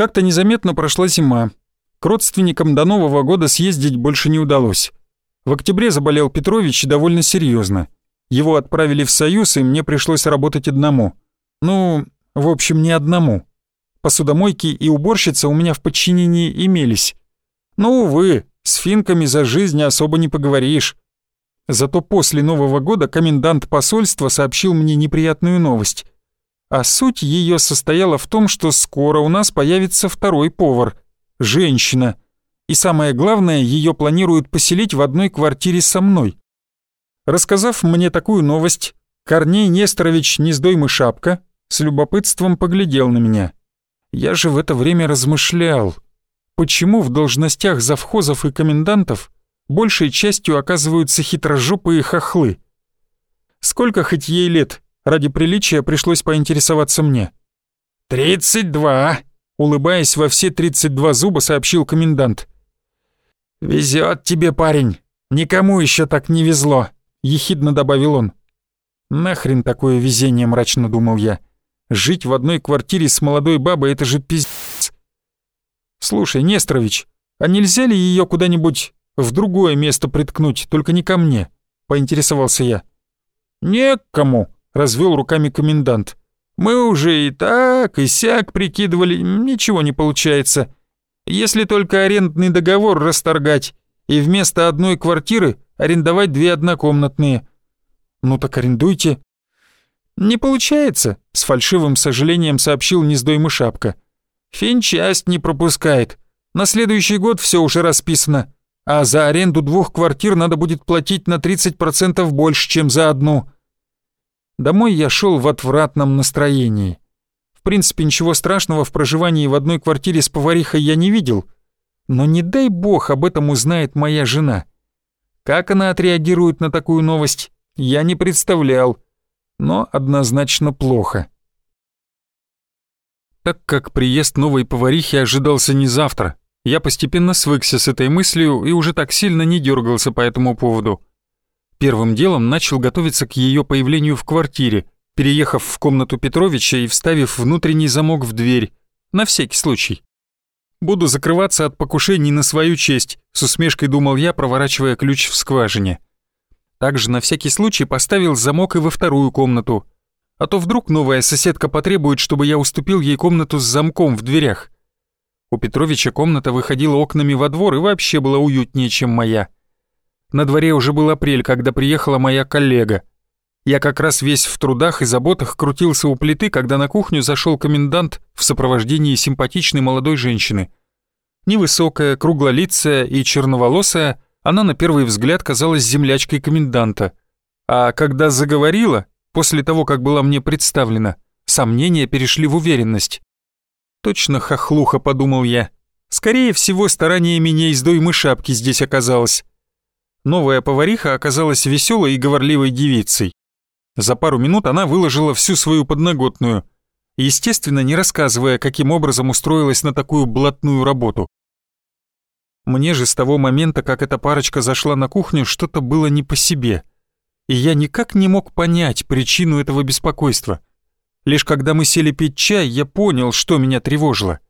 Как-то незаметно прошла зима. К родственникам до Нового года съездить больше не удалось. В октябре заболел Петрович довольно серьезно. Его отправили в Союз, и мне пришлось работать одному. Ну, в общем, не одному. Посудомойки и уборщица у меня в подчинении имелись. Но, увы, с финками за жизнь особо не поговоришь. Зато после Нового года комендант посольства сообщил мне неприятную новость. А суть ее состояла в том, что скоро у нас появится второй повар, женщина. И самое главное, ее планируют поселить в одной квартире со мной. Рассказав мне такую новость, Корней Несторович Нездоймы Шапка с любопытством поглядел на меня. Я же в это время размышлял, почему в должностях завхозов и комендантов большей частью оказываются хитрожопые хохлы. Сколько хоть ей лет, ради приличия пришлось поинтересоваться мне. «Тридцать два», — улыбаясь во все тридцать два зуба, сообщил комендант. «Везет тебе, парень, никому еще так не везло», — ехидно добавил он. «Нахрен такое везение», — мрачно думал я. «Жить в одной квартире с молодой бабой — это же пиздец». «Слушай, Несторович, а нельзя ли ее куда-нибудь в другое место приткнуть, только не ко мне?» — поинтересовался я. «Не к кому», — развел руками комендант. «Мы уже и так, и сяк прикидывали, ничего не получается. Если только арендный договор расторгать и вместо одной квартиры арендовать две однокомнатные». «Ну так арендуйте». «Не получается», — с фальшивым сожалением сообщил Нездоймы Шапка. «Финчасть не пропускает. На следующий год все уже расписано а за аренду двух квартир надо будет платить на 30% больше, чем за одну. Домой я шел в отвратном настроении. В принципе, ничего страшного в проживании в одной квартире с поварихой я не видел, но не дай бог об этом узнает моя жена. Как она отреагирует на такую новость, я не представлял, но однозначно плохо. Так как приезд новой поварихи ожидался не завтра, я постепенно свыкся с этой мыслью и уже так сильно не дергался по этому поводу. Первым делом начал готовиться к ее появлению в квартире, переехав в комнату Петровича и вставив внутренний замок в дверь, на всякий случай. Буду закрываться от покушений на свою честь, с усмешкой думал я, проворачивая ключ в скважине. Также на всякий случай поставил замок и во вторую комнату, а то вдруг новая соседка потребует, чтобы я уступил ей комнату с замком в дверях. У Петровича комната выходила окнами во двор и вообще была уютнее, чем моя. На дворе уже был апрель, когда приехала моя коллега. Я как раз весь в трудах и заботах крутился у плиты, когда на кухню зашел комендант в сопровождении симпатичной молодой женщины. Невысокая, круглолицая и черноволосая, она на первый взгляд казалась землячкой коменданта. А когда заговорила, после того, как была мне представлена, сомнения перешли в уверенность. Точно хохлуха, подумал я. Скорее всего, стараниями не из доймы шапки здесь оказалось. Новая повариха оказалась веселой и говорливой девицей. За пару минут она выложила всю свою подноготную, естественно, не рассказывая, каким образом устроилась на такую блатную работу. Мне же с того момента, как эта парочка зашла на кухню, что-то было не по себе, и я никак не мог понять причину этого беспокойства. Лишь когда мы сели пить чай, я понял, что меня тревожило.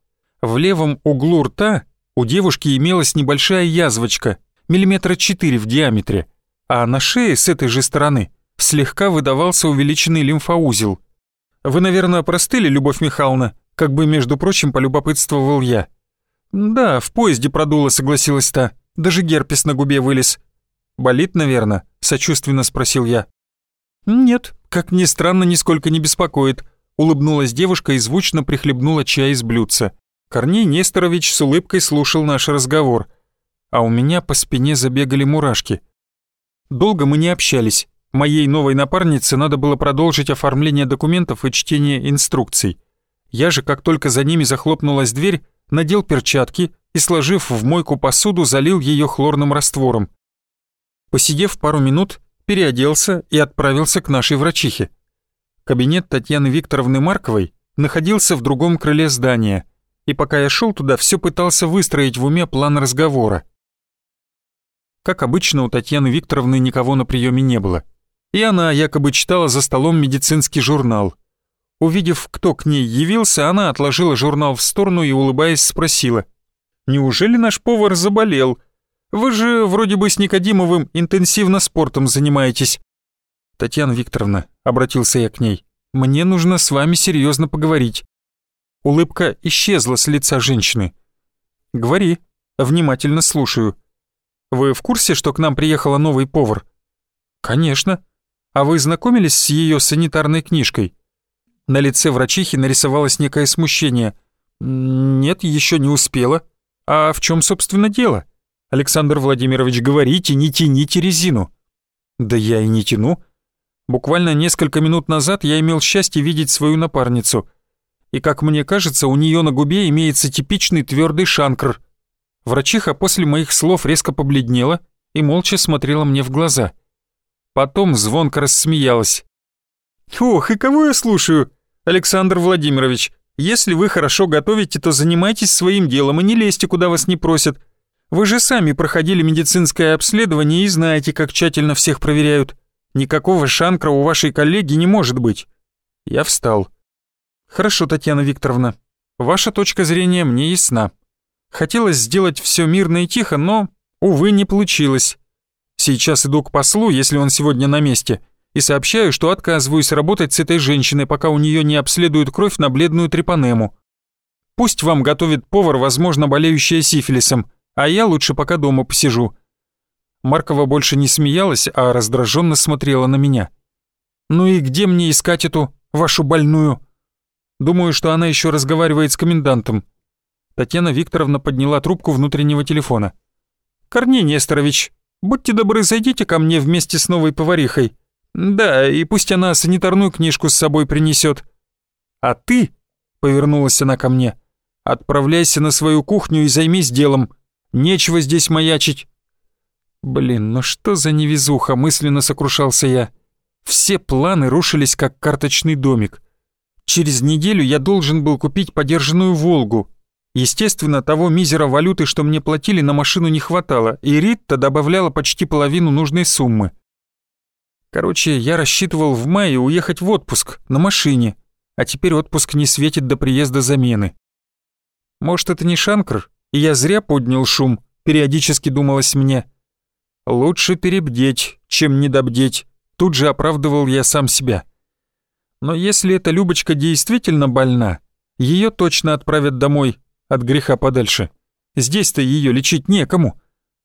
В левом углу рта у девушки имелась небольшая язвочка, миллиметра четыре в диаметре, а на шее с этой же стороны слегка выдавался увеличенный лимфоузел. «Вы, наверное, простыли, Любовь Михайловна?» Как бы, между прочим, полюбопытствовал я. «Да, в поезде продуло», — согласилась та. «Даже герпес на губе вылез». «Болит, наверное?» — сочувственно спросил я. «Нет, как ни странно, нисколько не беспокоит», — улыбнулась девушка и звучно прихлебнула чай из блюдца. Корней Несторович с улыбкой слушал наш разговор, а у меня по спине забегали мурашки. Долго мы не общались. Моей новой напарнице надо было продолжить оформление документов и чтение инструкций. Я же, как только за ними захлопнулась дверь, надел перчатки и, сложив в мойку посуду, залил ее хлорным раствором. Посидев пару минут, переоделся и отправился к нашей врачихе. Кабинет Татьяны Викторовны Марковой находился в другом крыле здания, и пока я шел туда, все пытался выстроить в уме план разговора. Как обычно, у Татьяны Викторовны никого на приеме не было, и она якобы читала за столом медицинский журнал. Увидев, кто к ней явился, она отложила журнал в сторону и, улыбаясь, спросила. «Неужели наш повар заболел? Вы же вроде бы с Никодимовым интенсивно спортом занимаетесь». «Татьяна Викторовна», — обратился я к ней, — «мне нужно с вами серьезно поговорить». Улыбка исчезла с лица женщины. «Говори, внимательно слушаю. Вы в курсе, что к нам приехала новый повар?» «Конечно. А вы знакомились с ее санитарной книжкой?» На лице врачихи нарисовалось некое смущение. «Нет, еще не успела. А в чем, собственно, дело? Александр Владимирович, говорите, не тяните резину». «Да я и не тяну. Буквально несколько минут назад я имел счастье видеть свою напарницу. И, как мне кажется, у нее на губе имеется типичный твердый шанкр». Врачиха после моих слов резко побледнела и молча смотрела мне в глаза. Потом звонко рассмеялась. «Ох, и кого я слушаю? Александр Владимирович, если вы хорошо готовите, то занимайтесь своим делом и не лезьте, куда вас не просят. Вы же сами проходили медицинское обследование и знаете, как тщательно всех проверяют. Никакого шанкра у вашей коллеги не может быть». Я встал. «Хорошо, Татьяна Викторовна, ваша точка зрения мне ясна. Хотелось сделать все мирно и тихо, но, увы, не получилось. Сейчас иду к послу, если он сегодня на месте, и сообщаю, что отказываюсь работать с этой женщиной, пока у нее не обследуют кровь на бледную трепанему. Пусть вам готовит повар, возможно, болеющая сифилисом, а я лучше пока дома посижу». Маркова больше не смеялась, а раздраженно смотрела на меня. «Ну и где мне искать эту, вашу больную?» Думаю, что она еще разговаривает с комендантом. Татьяна Викторовна подняла трубку внутреннего телефона. «Корней Несторович, будьте добры, зайдите ко мне вместе с новой поварихой. «Да, и пусть она санитарную книжку с собой принесет. А ты, — повернулась она ко мне, — отправляйся на свою кухню и займись делом. Нечего здесь маячить». Блин, ну что за невезуха, мысленно сокрушался я. Все планы рушились, как карточный домик. Через неделю я должен был купить подержанную «Волгу». Естественно, того мизера валюты, что мне платили, на машину не хватало, и Ритта добавляла почти половину нужной суммы. Короче, я рассчитывал в мае уехать в отпуск на машине, а теперь отпуск не светит до приезда замены. Может, это не шанкр, и я зря поднял шум, периодически думалось мне. Лучше перебдеть, чем недобдеть, тут же оправдывал я сам себя. Но если эта Любочка действительно больна, ее точно отправят домой, от греха подальше. Здесь-то ее лечить некому.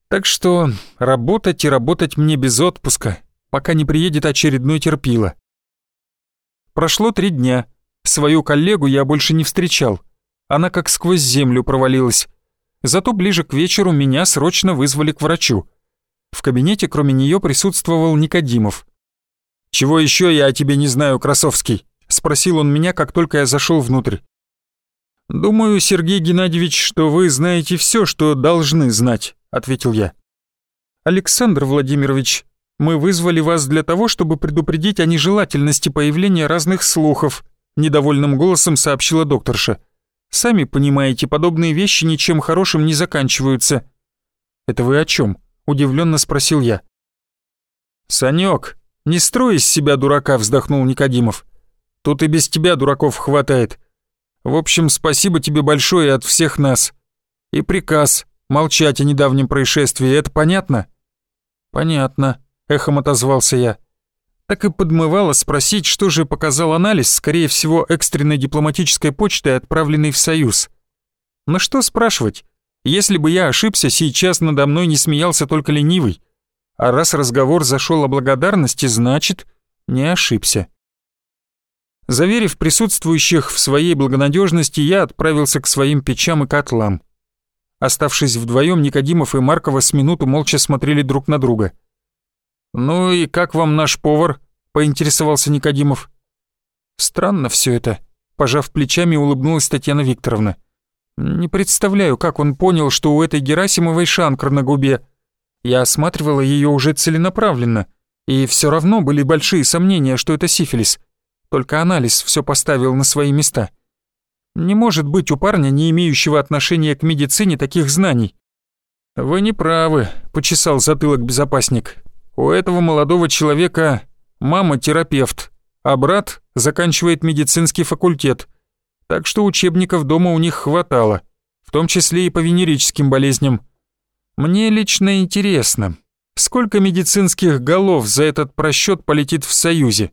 Так что работать и работать мне без отпуска, пока не приедет очередной терпила. Прошло три дня. Свою коллегу я больше не встречал. Она как сквозь землю провалилась. Зато ближе к вечеру меня срочно вызвали к врачу. В кабинете кроме нее присутствовал Никодимов. «Чего еще я о тебе не знаю, Красовский?» — спросил он меня, как только я зашел внутрь. «Думаю, Сергей Геннадьевич, что вы знаете все, что должны знать», — ответил я. «Александр Владимирович, мы вызвали вас для того, чтобы предупредить о нежелательности появления разных слухов», недовольным голосом сообщила докторша. «Сами понимаете, подобные вещи ничем хорошим не заканчиваются». «Это вы о чем? удивленно спросил я. «Санек, не строй из себя дурака», — вздохнул Никодимов. «Тут и без тебя дураков хватает. В общем, спасибо тебе большое от всех нас. И приказ молчать о недавнем происшествии, это понятно?» «Понятно», — эхом отозвался я. Так и подмывало спросить, что же показал анализ, скорее всего, экстренной дипломатической почтой, отправленной в Союз. Но что спрашивать? Если бы я ошибся, сейчас надо мной не смеялся только ленивый. А раз разговор зашел о благодарности, значит, не ошибся. Заверив присутствующих в своей благонадежности, я отправился к своим печам и котлам. Оставшись вдвоем, Никодимов и Маркова с минуту молча смотрели друг на друга — «Ну и как вам наш повар?» — поинтересовался Никодимов. «Странно все это», — пожав плечами, улыбнулась Татьяна Викторовна. «Не представляю, как он понял, что у этой Герасимовой шанкр на губе. Я осматривала ее уже целенаправленно, и все равно были большие сомнения, что это сифилис. Только анализ все поставил на свои места. Не может быть у парня, не имеющего отношения к медицине, таких знаний». «Вы не правы», — почесал затылок безопасник. У этого молодого человека мама терапевт, а брат заканчивает медицинский факультет. Так что учебников дома у них хватало, в том числе и по венерическим болезням. Мне лично интересно, сколько медицинских голов за этот просчет полетит в Союзе?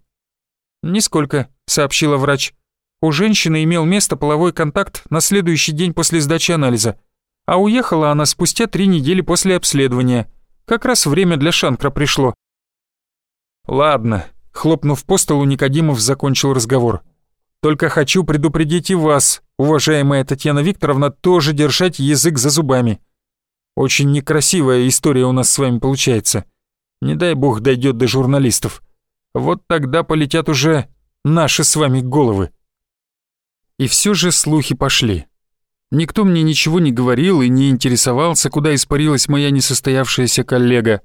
«Нисколько», — сообщила врач. У женщины имел место половой контакт на следующий день после сдачи анализа, а уехала она спустя три недели после обследования. Как раз время для шанкра пришло. «Ладно», — хлопнув по столу, Никодимов закончил разговор. «Только хочу предупредить и вас, уважаемая Татьяна Викторовна, тоже держать язык за зубами. Очень некрасивая история у нас с вами получается. Не дай бог дойдет до журналистов. Вот тогда полетят уже наши с вами головы». И все же слухи пошли. Никто мне ничего не говорил и не интересовался, куда испарилась моя несостоявшаяся коллега.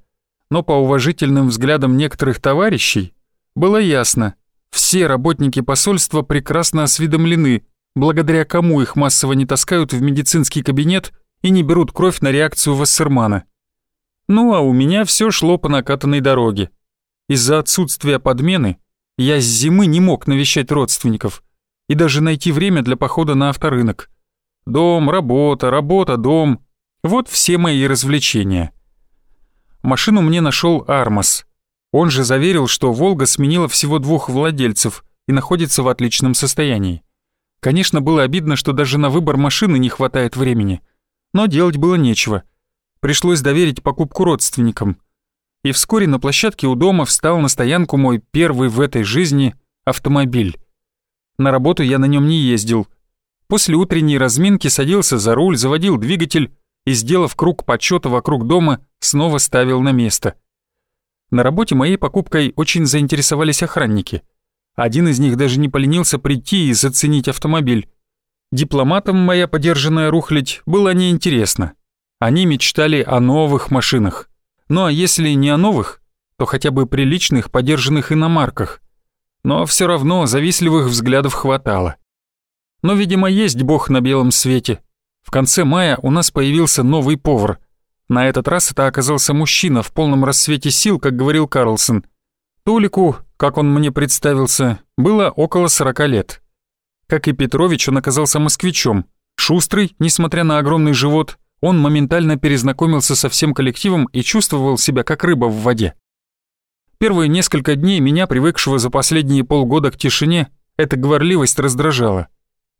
Но по уважительным взглядам некоторых товарищей было ясно, все работники посольства прекрасно осведомлены, благодаря кому их массово не таскают в медицинский кабинет и не берут кровь на реакцию Вассермана. Ну а у меня все шло по накатанной дороге. Из-за отсутствия подмены я с зимы не мог навещать родственников и даже найти время для похода на авторынок. Дом, работа, работа, дом. Вот все мои развлечения. Машину мне нашел Армас. Он же заверил, что «Волга» сменила всего двух владельцев и находится в отличном состоянии. Конечно, было обидно, что даже на выбор машины не хватает времени. Но делать было нечего. Пришлось доверить покупку родственникам. И вскоре на площадке у дома встал на стоянку мой первый в этой жизни автомобиль. На работу я на нем не ездил. После утренней разминки садился за руль, заводил двигатель и, сделав круг почета вокруг дома, снова ставил на место. На работе моей покупкой очень заинтересовались охранники. Один из них даже не поленился прийти и заценить автомобиль. Дипломатам моя подержанная рухлядь была неинтересна. Они мечтали о новых машинах. Ну а если не о новых, то хотя бы приличных подержанных иномарках – но все равно завистливых взглядов хватало. Но, видимо, есть бог на белом свете. В конце мая у нас появился новый повар. На этот раз это оказался мужчина в полном рассвете сил, как говорил Карлсон. Толику, как он мне представился, было около 40 лет. Как и Петрович, он оказался москвичом. Шустрый, несмотря на огромный живот, он моментально перезнакомился со всем коллективом и чувствовал себя как рыба в воде. Первые несколько дней меня, привыкшего за последние полгода к тишине, эта говорливость раздражала.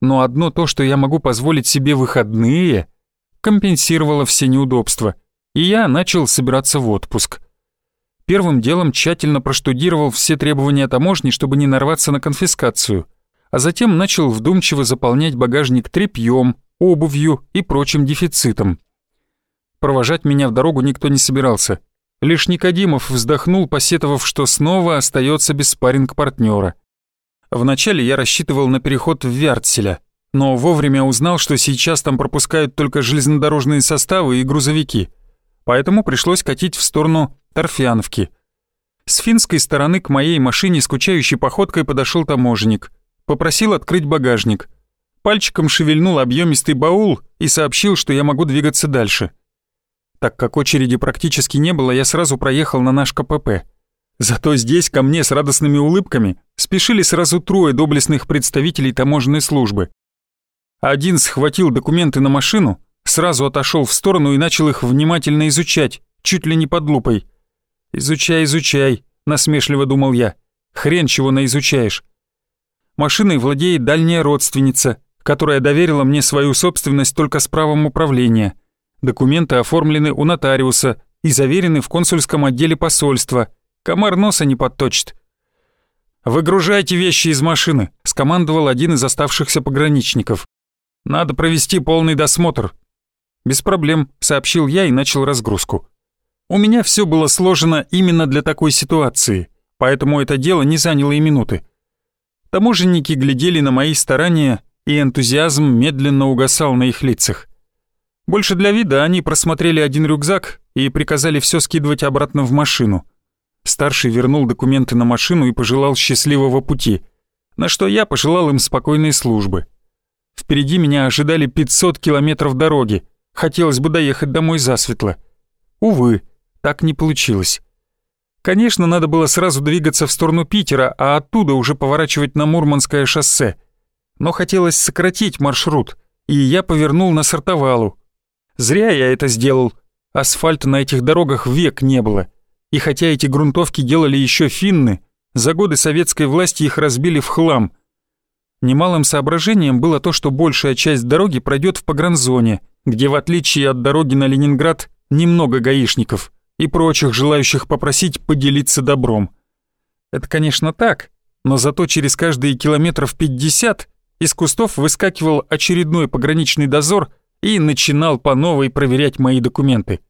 Но одно то, что я могу позволить себе выходные, компенсировало все неудобства, и я начал собираться в отпуск. Первым делом тщательно проштудировал все требования таможни, чтобы не нарваться на конфискацию, а затем начал вдумчиво заполнять багажник тряпьем, обувью и прочим дефицитом. Провожать меня в дорогу никто не собирался — Лишь Никодимов вздохнул, посетовав, что снова остается без спарринг-партнера. Вначале я рассчитывал на переход в Вяртселя, но вовремя узнал, что сейчас там пропускают только железнодорожные составы и грузовики, поэтому пришлось катить в сторону Торфяновки. С финской стороны к моей машине скучающей походкой подошел таможенник, попросил открыть багажник. Пальчиком шевельнул объемистый баул и сообщил, что я могу двигаться дальше. Так как очереди практически не было, я сразу проехал на наш КПП. Зато здесь ко мне с радостными улыбками спешили сразу трое доблестных представителей таможенной службы. Один схватил документы на машину, сразу отошел в сторону и начал их внимательно изучать, чуть ли не под лупой. «Изучай, изучай», — насмешливо думал я. «Хрен чего наизучаешь». Машиной владеет дальняя родственница, которая доверила мне свою собственность только с правом управления — Документы оформлены у нотариуса и заверены в консульском отделе посольства. Комар носа не подточит. «Выгружайте вещи из машины», — скомандовал один из оставшихся пограничников. «Надо провести полный досмотр». «Без проблем», — сообщил я и начал разгрузку. У меня все было сложено именно для такой ситуации, поэтому это дело не заняло и минуты. Таможенники глядели на мои старания, и энтузиазм медленно угасал на их лицах. Больше для вида они просмотрели один рюкзак и приказали все скидывать обратно в машину. Старший вернул документы на машину и пожелал счастливого пути, на что я пожелал им спокойной службы. Впереди меня ожидали 500 километров дороги, хотелось бы доехать домой засветло. Увы, так не получилось. Конечно, надо было сразу двигаться в сторону Питера, а оттуда уже поворачивать на Мурманское шоссе. Но хотелось сократить маршрут, и я повернул на Сартовалу. Зря я это сделал. Асфальта на этих дорогах век не было. И хотя эти грунтовки делали еще финны, за годы советской власти их разбили в хлам. Немалым соображением было то, что большая часть дороги пройдет в погранзоне, где в отличие от дороги на Ленинград немного гаишников и прочих желающих попросить поделиться добром. Это, конечно, так, но зато через каждые километров 50 из кустов выскакивал очередной пограничный дозор и начинал по новой проверять мои документы.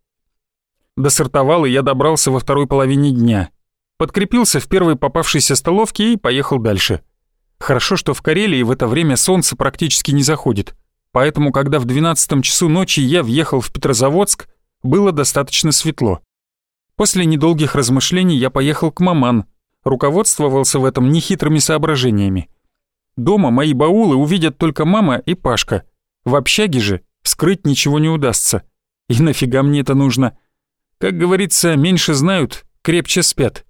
До Сартовалы я добрался во второй половине дня. Подкрепился в первой попавшейся столовке и поехал дальше. Хорошо, что в Карелии в это время солнце практически не заходит, поэтому когда в 12 часу ночи я въехал в Петрозаводск, было достаточно светло. После недолгих размышлений я поехал к маман, руководствовался в этом нехитрыми соображениями. Дома мои баулы увидят только мама и Пашка. В общаге же скрыть ничего не удастся. И нафига мне это нужно? Как говорится, меньше знают, крепче спят.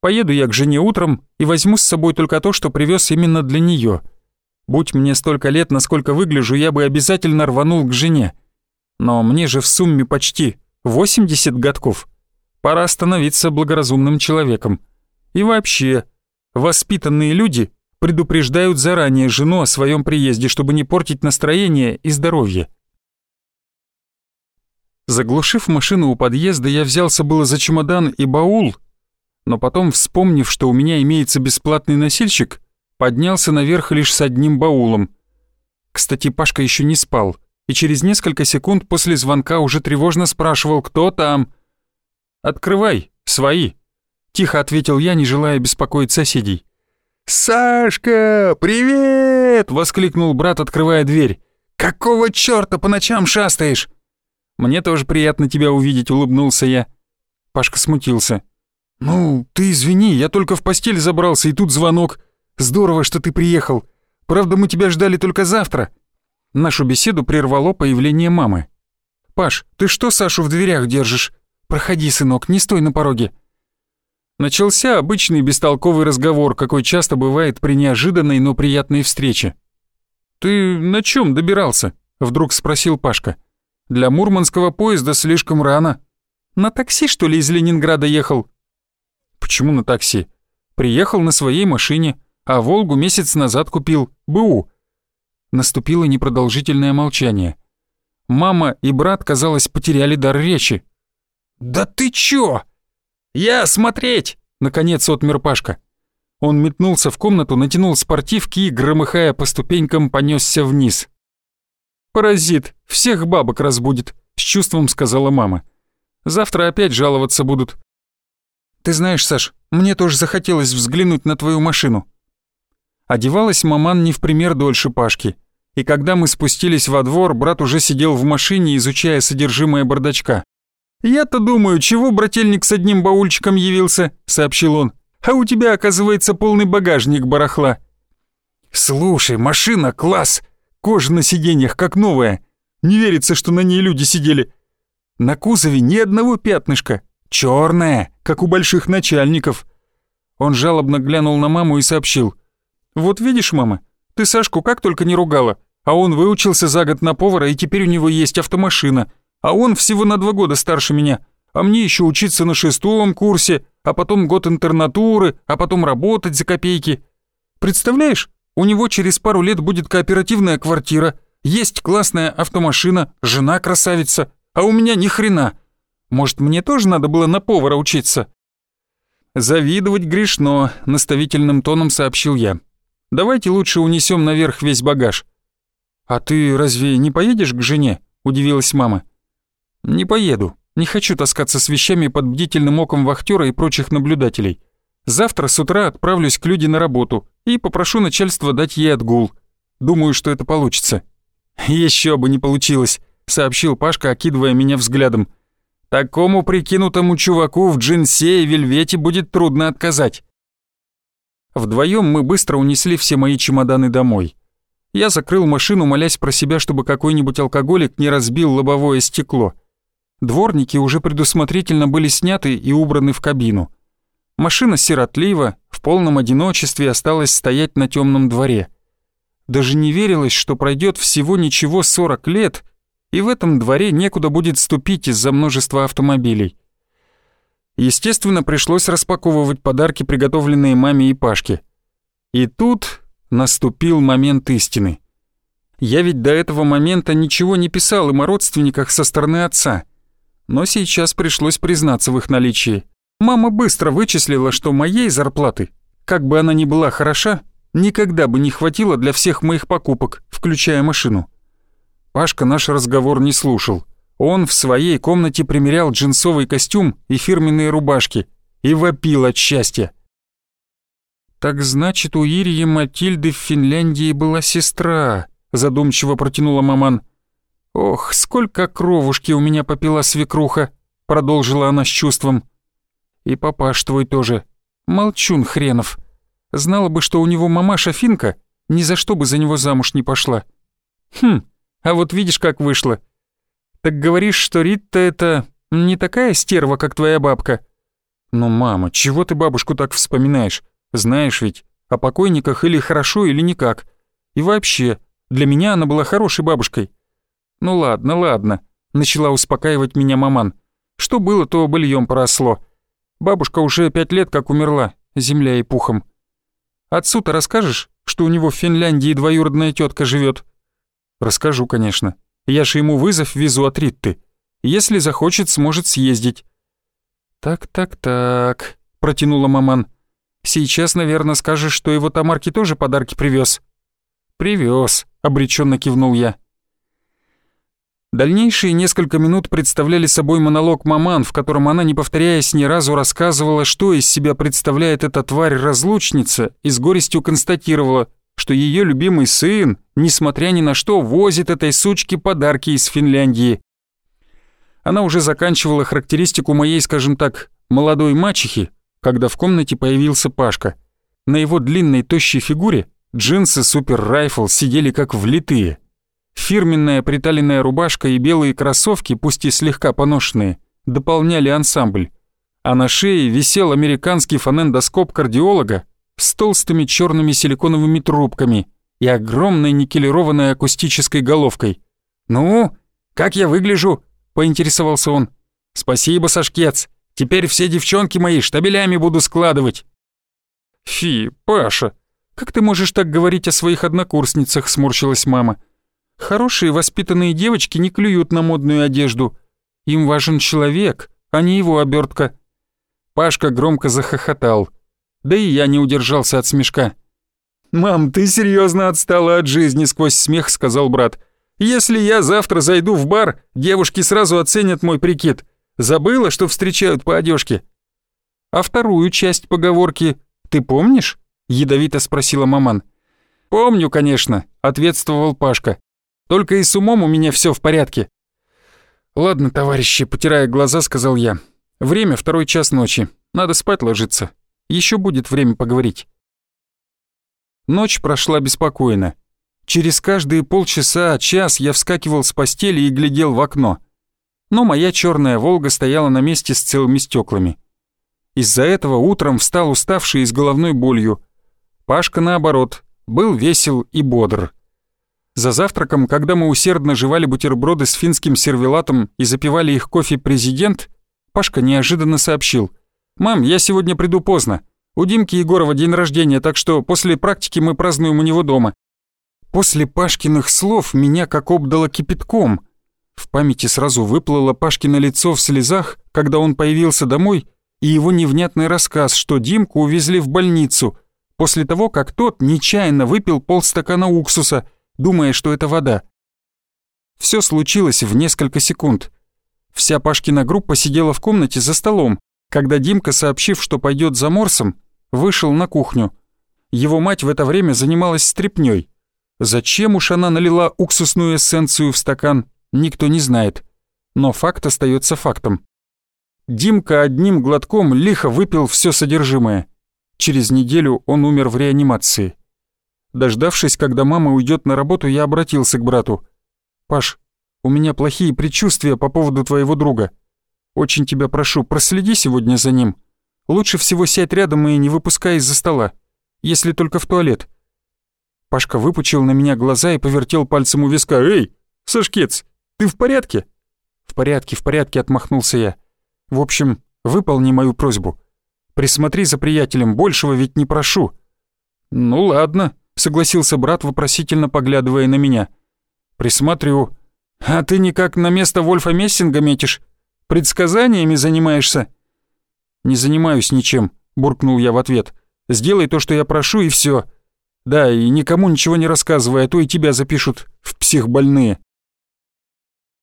Поеду я к жене утром и возьму с собой только то, что привез именно для нее. Будь мне столько лет, насколько выгляжу, я бы обязательно рванул к жене. Но мне же в сумме почти 80 годков. Пора становиться благоразумным человеком. И вообще, воспитанные люди предупреждают заранее жену о своем приезде, чтобы не портить настроение и здоровье. Заглушив машину у подъезда, я взялся было за чемодан и баул, но потом, вспомнив, что у меня имеется бесплатный носильщик, поднялся наверх лишь с одним баулом. Кстати, Пашка еще не спал, и через несколько секунд после звонка уже тревожно спрашивал, кто там. «Открывай, свои», — тихо ответил я, не желая беспокоить соседей. «Сашка, привет!» — воскликнул брат, открывая дверь. «Какого чёрта по ночам шастаешь?» «Мне тоже приятно тебя увидеть», — улыбнулся я. Пашка смутился. «Ну, ты извини, я только в постель забрался, и тут звонок. Здорово, что ты приехал. Правда, мы тебя ждали только завтра». Нашу беседу прервало появление мамы. «Паш, ты что Сашу в дверях держишь? Проходи, сынок, не стой на пороге». Начался обычный бестолковый разговор, какой часто бывает при неожиданной, но приятной встрече. «Ты на чем добирался?» — вдруг спросил Пашка. «Для мурманского поезда слишком рано». «На такси, что ли, из Ленинграда ехал?» Почему на такси? Приехал на своей машине, а «Волгу» месяц назад купил. БУ. Наступило непродолжительное молчание. Мама и брат, казалось, потеряли дар речи. «Да ты чё? Я смотреть!» — наконец отмер Пашка. Он метнулся в комнату, натянул спортивки и, громыхая по ступенькам, понесся вниз. «Паразит, всех бабок разбудит», — с чувством сказала мама. «Завтра опять жаловаться будут. Ты знаешь, Саш, мне тоже захотелось взглянуть на твою машину». Одевалась маман не в пример дольше Пашки. И когда мы спустились во двор, брат уже сидел в машине, изучая содержимое бардачка. «Я-то думаю, чего брательник с одним баульчиком явился?» — сообщил он. «А у тебя, оказывается, полный багажник барахла». «Слушай, машина класс! Кожа на сиденьях как новая. Не верится, что на ней люди сидели. На кузове ни одного пятнышка, Черная, как у больших начальников. Он жалобно глянул на маму и сообщил. «Вот видишь, мама, ты Сашку как только не ругала, а он выучился за год на повара, и теперь у него есть автомашина, а он всего на два года старше меня, а мне еще учиться на шестом курсе, а потом год интернатуры, а потом работать за копейки. Представляешь, у него через пару лет будет кооперативная квартира, есть классная автомашина, жена красавица, а у меня ни хрена. Может, мне тоже надо было на повара учиться?» «Завидовать грешно», — наставительным тоном сообщил я. «Давайте лучше унесем наверх весь багаж». «А ты разве не поедешь к жене?» — удивилась мама. «Не поеду. Не хочу таскаться с вещами под бдительным оком вахтера и прочих наблюдателей. Завтра с утра отправлюсь к Люде на работу и попрошу начальство дать ей отгул. Думаю, что это получится». «Еще бы не получилось», — сообщил Пашка, окидывая меня взглядом. Такому прикинутому чуваку в джинсе и вельвете будет трудно отказать. Вдвоем мы быстро унесли все мои чемоданы домой. Я закрыл машину, молясь про себя, чтобы какой-нибудь алкоголик не разбил лобовое стекло. Дворники уже предусмотрительно были сняты и убраны в кабину. Машина сиротливо, в полном одиночестве осталась стоять на темном дворе. Даже не верилось, что пройдет всего ничего 40 лет, и в этом дворе некуда будет ступить из-за множества автомобилей. Естественно, пришлось распаковывать подарки, приготовленные маме и Пашке. И тут наступил момент истины. Я ведь до этого момента ничего не писал им о родственниках со стороны отца. Но сейчас пришлось признаться в их наличии. Мама быстро вычислила, что моей зарплаты, как бы она ни была хороша, никогда бы не хватило для всех моих покупок, включая машину. Пашка наш разговор не слушал. Он в своей комнате примерял джинсовый костюм и фирменные рубашки и вопил от счастья. «Так значит, у Ирии Матильды в Финляндии была сестра», задумчиво протянула маман. «Ох, сколько кровушки у меня попила свекруха», продолжила она с чувством. «И папаш твой тоже. Молчун хренов. Знала бы, что у него мамаша финка, ни за что бы за него замуж не пошла. Хм, а вот видишь, как вышло. Так говоришь, что Рита это не такая стерва, как твоя бабка? Ну, мама, чего ты бабушку так вспоминаешь? Знаешь ведь, о покойниках или хорошо, или никак. И вообще, для меня она была хорошей бабушкой. Ну ладно, ладно, начала успокаивать меня маман. Что было, то быльем поросло. Бабушка уже пять лет как умерла, земля и пухом. Отцу-то расскажешь, что у него в Финляндии двоюродная тетка живет? Расскажу, конечно. Я же ему вызов везу от Ритты. Если захочет, сможет съездить». «Так-так-так», — протянула маман. «Сейчас, наверное, скажешь, что его Тамарке тоже подарки привез. Привез, обреченно кивнул я. Дальнейшие несколько минут представляли собой монолог маман, в котором она, не повторяясь ни разу, рассказывала, что из себя представляет эта тварь-разлучница, и с горестью констатировала, что ее любимый сын, несмотря ни на что, возит этой сучке подарки из Финляндии. Она уже заканчивала характеристику моей, скажем так, молодой мачехи, когда в комнате появился Пашка. На его длинной тощей фигуре джинсы Супер Райфл сидели как влитые. Фирменная приталенная рубашка и белые кроссовки, пусть и слегка поношенные, дополняли ансамбль. А на шее висел американский фонендоскоп кардиолога с толстыми черными силиконовыми трубками и огромной никелированной акустической головкой. «Ну, как я выгляжу?» — поинтересовался он. «Спасибо, Сашкец. Теперь все девчонки мои штабелями буду складывать». «Фи, Паша, как ты можешь так говорить о своих однокурсницах?» — сморщилась мама. «Хорошие воспитанные девочки не клюют на модную одежду. Им важен человек, а не его обертка». Пашка громко захохотал. Да и я не удержался от смешка. «Мам, ты серьезно отстала от жизни», — сквозь смех сказал брат. «Если я завтра зайду в бар, девушки сразу оценят мой прикид. Забыла, что встречают по одежке. «А вторую часть поговорки ты помнишь?» — ядовито спросила маман. «Помню, конечно», — ответствовал Пашка. «Только и с умом у меня все в порядке». «Ладно, товарищи», — потирая глаза, сказал я. «Время второй час ночи. Надо спать ложиться. Еще будет время поговорить. Ночь прошла беспокойно. Через каждые полчаса, час я вскакивал с постели и глядел в окно. Но моя черная «Волга» стояла на месте с целыми стеклами. Из-за этого утром встал уставший и с головной болью. Пашка, наоборот, был весел и бодр. За завтраком, когда мы усердно жевали бутерброды с финским сервелатом и запивали их кофе «Президент», Пашка неожиданно сообщил — «Мам, я сегодня приду поздно. У Димки Егорова день рождения, так что после практики мы празднуем у него дома». После Пашкиных слов меня как обдало кипятком. В памяти сразу выплыло Пашкино лицо в слезах, когда он появился домой, и его невнятный рассказ, что Димку увезли в больницу, после того, как тот нечаянно выпил полстакана уксуса, думая, что это вода. Все случилось в несколько секунд. Вся Пашкина группа сидела в комнате за столом, когда Димка, сообщив, что пойдет за Морсом, вышел на кухню. Его мать в это время занималась стряпнёй. Зачем уж она налила уксусную эссенцию в стакан, никто не знает. Но факт остается фактом. Димка одним глотком лихо выпил все содержимое. Через неделю он умер в реанимации. Дождавшись, когда мама уйдет на работу, я обратился к брату. «Паш, у меня плохие предчувствия по поводу твоего друга. Очень тебя прошу, проследи сегодня за ним. Лучше всего сядь рядом и не выпускай из-за стола, если только в туалет». Пашка выпучил на меня глаза и повертел пальцем у виска. «Эй, Сашкец, ты в порядке?» «В порядке, в порядке», — отмахнулся я. «В общем, выполни мою просьбу. Присмотри за приятелем, большего ведь не прошу». «Ну ладно», — согласился брат, вопросительно поглядывая на меня. «Присмотрю. А ты никак на место Вольфа Мессинга метишь? Предсказаниями занимаешься?» «Не занимаюсь ничем», — буркнул я в ответ. «Сделай то, что я прошу, и все. Да, и никому ничего не рассказывай, а то и тебя запишут в психбольные».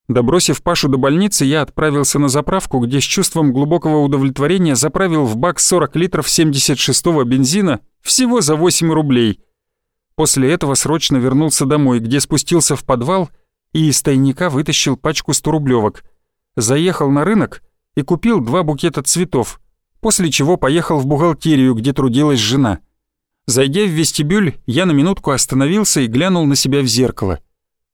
Добросив Пашу до больницы, я отправился на заправку, где с чувством глубокого удовлетворения заправил в бак 40 литров 76-го бензина всего за 8 рублей. После этого срочно вернулся домой, где спустился в подвал и из тайника вытащил пачку 100-рублевок. Заехал на рынок и купил два букета цветов, после чего поехал в бухгалтерию, где трудилась жена. Зайдя в вестибюль, я на минутку остановился и глянул на себя в зеркало.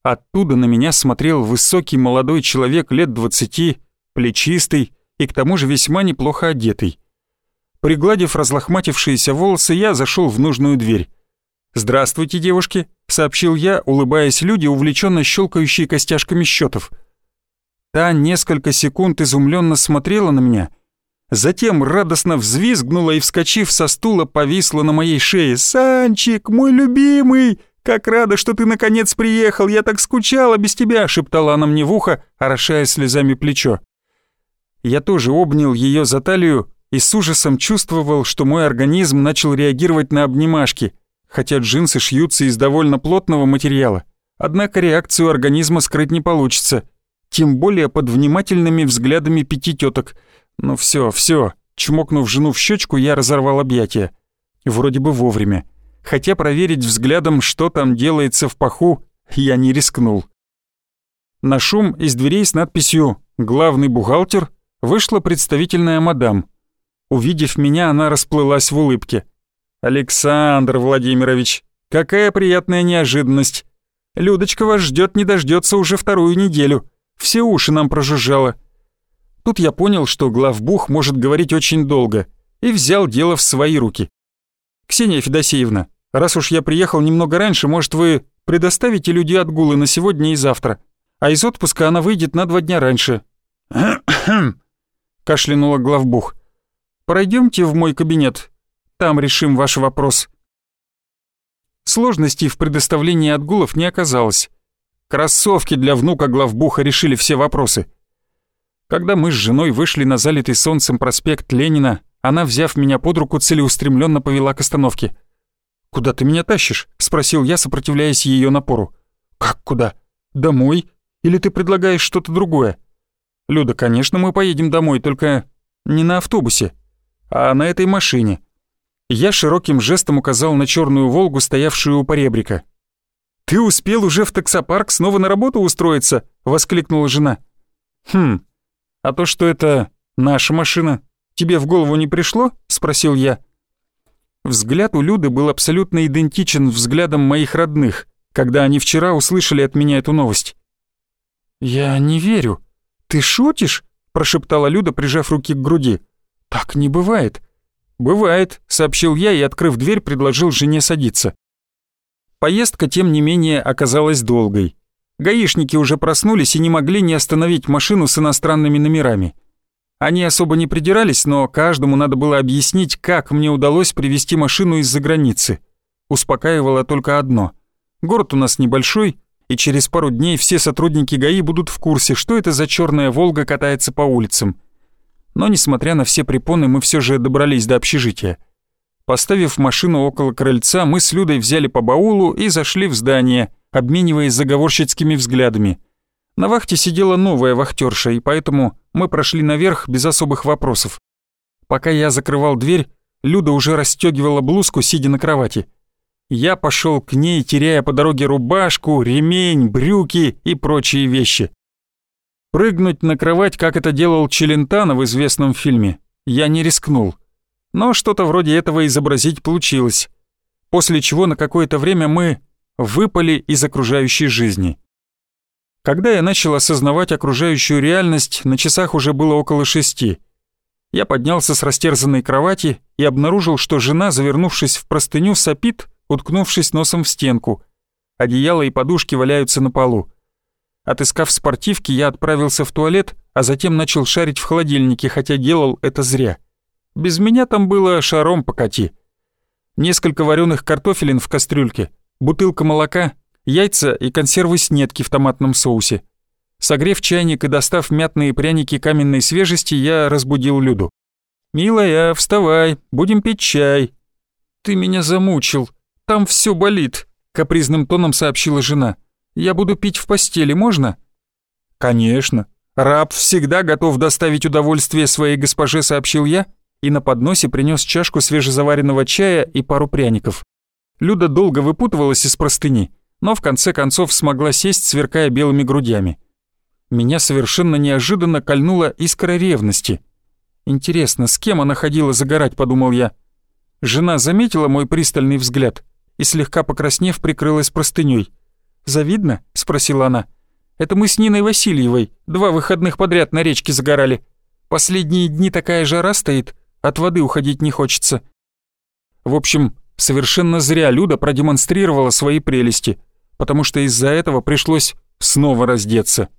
Оттуда на меня смотрел высокий молодой человек лет двадцати, плечистый и к тому же весьма неплохо одетый. Пригладив разлохматившиеся волосы, я зашел в нужную дверь. «Здравствуйте, девушки», — сообщил я, улыбаясь люди, увлеченно щелкающие костяшками счетов. Та несколько секунд изумленно смотрела на меня — Затем радостно взвизгнула и, вскочив со стула, повисла на моей шее. «Санчик, мой любимый! Как рада, что ты наконец приехал! Я так скучала без тебя!» — шептала она мне в ухо, орошая слезами плечо. Я тоже обнял ее за талию и с ужасом чувствовал, что мой организм начал реагировать на обнимашки, хотя джинсы шьются из довольно плотного материала. Однако реакцию организма скрыть не получится, тем более под внимательными взглядами пяти теток — ну все, все. Чмокнув жену в щечку, я разорвал объятия. Вроде бы вовремя. Хотя проверить взглядом, что там делается в паху, я не рискнул. На шум из дверей с надписью «Главный бухгалтер» вышла представительная мадам. Увидев меня, она расплылась в улыбке. «Александр Владимирович, какая приятная неожиданность! Людочка вас ждет не дождется уже вторую неделю. Все уши нам прожужжало. Тут я понял, что главбух может говорить очень долго, и взял дело в свои руки. «Ксения Федосеевна, раз уж я приехал немного раньше, может, вы предоставите люди отгулы на сегодня и завтра, а из отпуска она выйдет на два дня раньше». кашлянула главбух. «Пройдемте в мой кабинет, там решим ваш вопрос». Сложностей в предоставлении отгулов не оказалось. Кроссовки для внука главбуха решили все вопросы. Когда мы с женой вышли на залитый солнцем проспект Ленина, она, взяв меня под руку, целеустремленно повела к остановке. «Куда ты меня тащишь?» — спросил я, сопротивляясь ее напору. «Как куда? Домой? Или ты предлагаешь что-то другое?» «Люда, конечно, мы поедем домой, только не на автобусе, а на этой машине». Я широким жестом указал на черную «Волгу», стоявшую у поребрика. «Ты успел уже в таксопарк снова на работу устроиться?» — воскликнула жена. «Хм, «А то, что это наша машина, тебе в голову не пришло?» — спросил я. Взгляд у Люды был абсолютно идентичен взглядам моих родных, когда они вчера услышали от меня эту новость. «Я не верю. Ты шутишь?» — прошептала Люда, прижав руки к груди. «Так не бывает». «Бывает», — сообщил я и, открыв дверь, предложил жене садиться. Поездка, тем не менее, оказалась долгой. Гаишники уже проснулись и не могли не остановить машину с иностранными номерами. Они особо не придирались, но каждому надо было объяснить, как мне удалось привезти машину из-за границы. Успокаивало только одно. Город у нас небольшой, и через пару дней все сотрудники ГАИ будут в курсе, что это за черная «Волга» катается по улицам. Но, несмотря на все препоны, мы все же добрались до общежития. Поставив машину около крыльца, мы с Людой взяли по баулу и зашли в здание — обмениваясь заговорщицкими взглядами. На вахте сидела новая вахтерша, и поэтому мы прошли наверх без особых вопросов. Пока я закрывал дверь, Люда уже расстегивала блузку, сидя на кровати. Я пошел к ней, теряя по дороге рубашку, ремень, брюки и прочие вещи. Прыгнуть на кровать, как это делал Челентано в известном фильме, я не рискнул. Но что-то вроде этого изобразить получилось. После чего на какое-то время мы выпали из окружающей жизни. Когда я начал осознавать окружающую реальность, на часах уже было около шести. Я поднялся с растерзанной кровати и обнаружил, что жена, завернувшись в простыню, сопит, уткнувшись носом в стенку. Одеяло и подушки валяются на полу. Отыскав спортивки, я отправился в туалет, а затем начал шарить в холодильнике, хотя делал это зря. Без меня там было шаром покати. Несколько вареных картофелин в кастрюльке, бутылка молока, яйца и консервы снетки в томатном соусе. Согрев чайник и достав мятные пряники каменной свежести, я разбудил Люду. «Милая, вставай, будем пить чай». «Ты меня замучил, там все болит», — капризным тоном сообщила жена. «Я буду пить в постели, можно?» «Конечно. Раб всегда готов доставить удовольствие своей госпоже», — сообщил я, и на подносе принес чашку свежезаваренного чая и пару пряников. Люда долго выпутывалась из простыни, но в конце концов смогла сесть, сверкая белыми грудями. Меня совершенно неожиданно кольнула искра ревности. «Интересно, с кем она ходила загорать?» — подумал я. Жена заметила мой пристальный взгляд и, слегка покраснев, прикрылась простыней. «Завидно?» — спросила она. «Это мы с Ниной Васильевой два выходных подряд на речке загорали. Последние дни такая жара стоит, от воды уходить не хочется». В общем, совершенно зря Люда продемонстрировала свои прелести, потому что из-за этого пришлось снова раздеться.